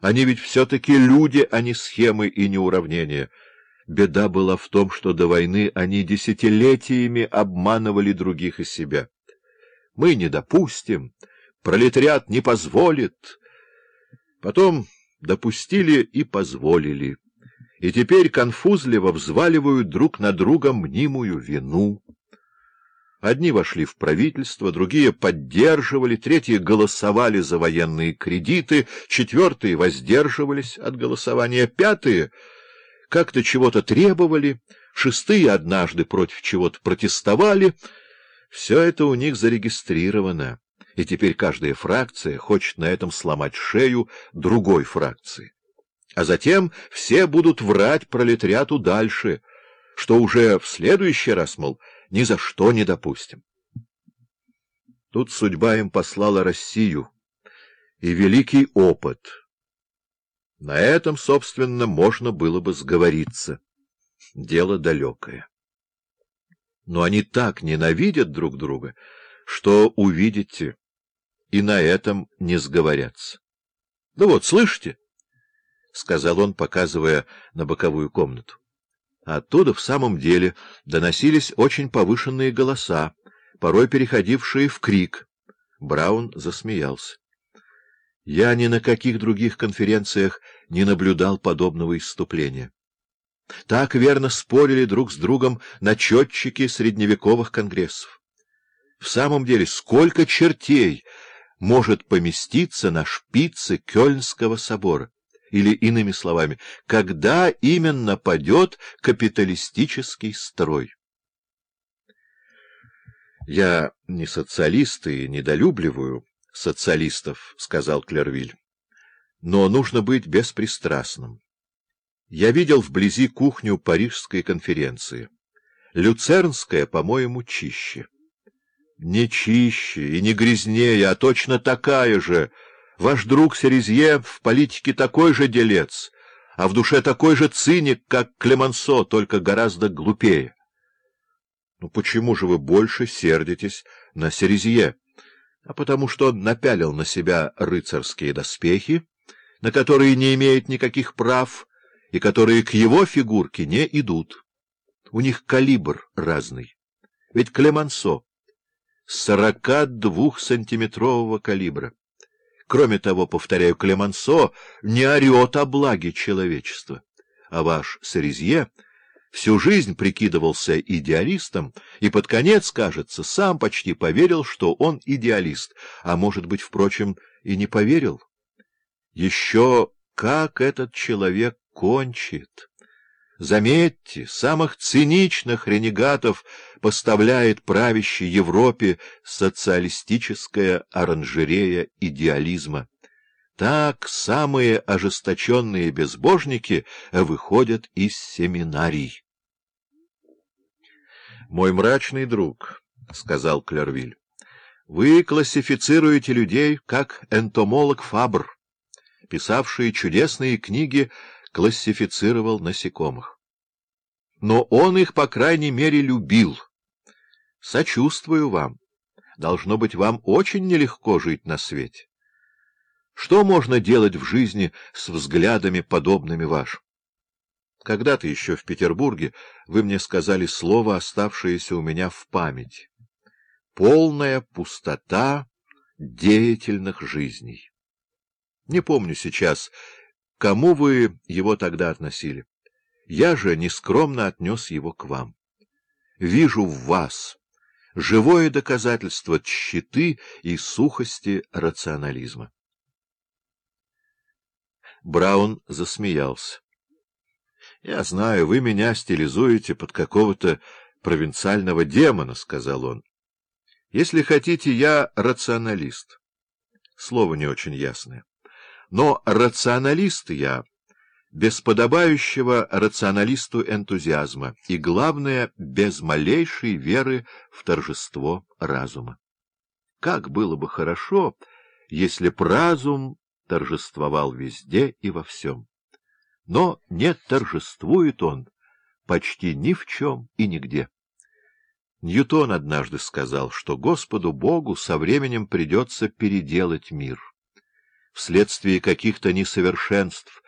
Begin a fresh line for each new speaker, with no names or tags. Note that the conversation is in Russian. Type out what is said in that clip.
Они ведь все-таки люди, а не схемы и не уравнения. Беда была в том, что до войны они десятилетиями обманывали других и себя. Мы не допустим, пролетариат не позволит. Потом допустили и позволили. И теперь конфузливо взваливают друг на друга мнимую вину. Одни вошли в правительство, другие поддерживали, третьи голосовали за военные кредиты, четвертые воздерживались от голосования, пятые как-то чего-то требовали, шестые однажды против чего-то протестовали. Все это у них зарегистрировано, и теперь каждая фракция хочет на этом сломать шею другой фракции. А затем все будут врать пролетариату дальше, что уже в следующий раз, мол, ни за что не допустим. Тут судьба им послала Россию и великий опыт. На этом, собственно, можно было бы сговориться. Дело далекое. Но они так ненавидят друг друга, что увидите, и на этом не сговорятся. — Да вот, слышите? — сказал он, показывая на боковую комнату. Оттуда в самом деле доносились очень повышенные голоса, порой переходившие в крик. Браун засмеялся. Я ни на каких других конференциях не наблюдал подобного исступления. Так верно спорили друг с другом начетчики средневековых конгрессов. В самом деле, сколько чертей может поместиться на шпице Кёльнского собора? Или, иными словами, когда именно падет капиталистический строй? «Я не социалист и недолюбливаю социалистов», — сказал Клервиль. «Но нужно быть беспристрастным. Я видел вблизи кухню Парижской конференции. Люцернская, по-моему, чище». «Не чище и не грязнее, а точно такая же», Ваш друг Серезье в политике такой же делец, а в душе такой же циник, как Клемансо, только гораздо глупее. Ну почему же вы больше сердитесь на Серезье? А потому что он напялил на себя рыцарские доспехи, на которые не имеет никаких прав, и которые к его фигурке не идут. У них калибр разный. Ведь Клемансо сорока двухсантиметрового калибра. Кроме того, повторяю, Клемансо не орет о благе человечества, а ваш Сарезье всю жизнь прикидывался идеалистом и под конец, кажется, сам почти поверил, что он идеалист, а, может быть, впрочем, и не поверил. Еще как этот человек кончит! Заметьте, самых циничных ренегатов поставляет правящей Европе социалистическая оранжерея идеализма. Так самые ожесточенные безбожники выходят из семинарий. «Мой мрачный друг», — сказал Клервиль, — «вы классифицируете людей как энтомолог Фабр, писавший чудесные книги классифицировал насекомых. Но он их, по крайней мере, любил. Сочувствую вам. Должно быть, вам очень нелегко жить на свете. Что можно делать в жизни с взглядами, подобными вашим? Когда-то еще в Петербурге вы мне сказали слово, оставшееся у меня в памяти. Полная пустота деятельных жизней. Не помню сейчас, Кому вы его тогда относили? Я же нескромно отнес его к вам. Вижу в вас живое доказательство тщеты и сухости рационализма. Браун засмеялся. — Я знаю, вы меня стилизуете под какого-то провинциального демона, — сказал он. — Если хотите, я рационалист. Слово не очень ясное. Но рационалист я без подобающего рационалисту энтузиазма и, главное, без малейшей веры в торжество разума. Как было бы хорошо, если б разум торжествовал везде и во всем. Но не торжествует он почти ни в чем и нигде. Ньютон однажды сказал, что Господу Богу со временем придется переделать мир. Вследствие каких-то несовершенств,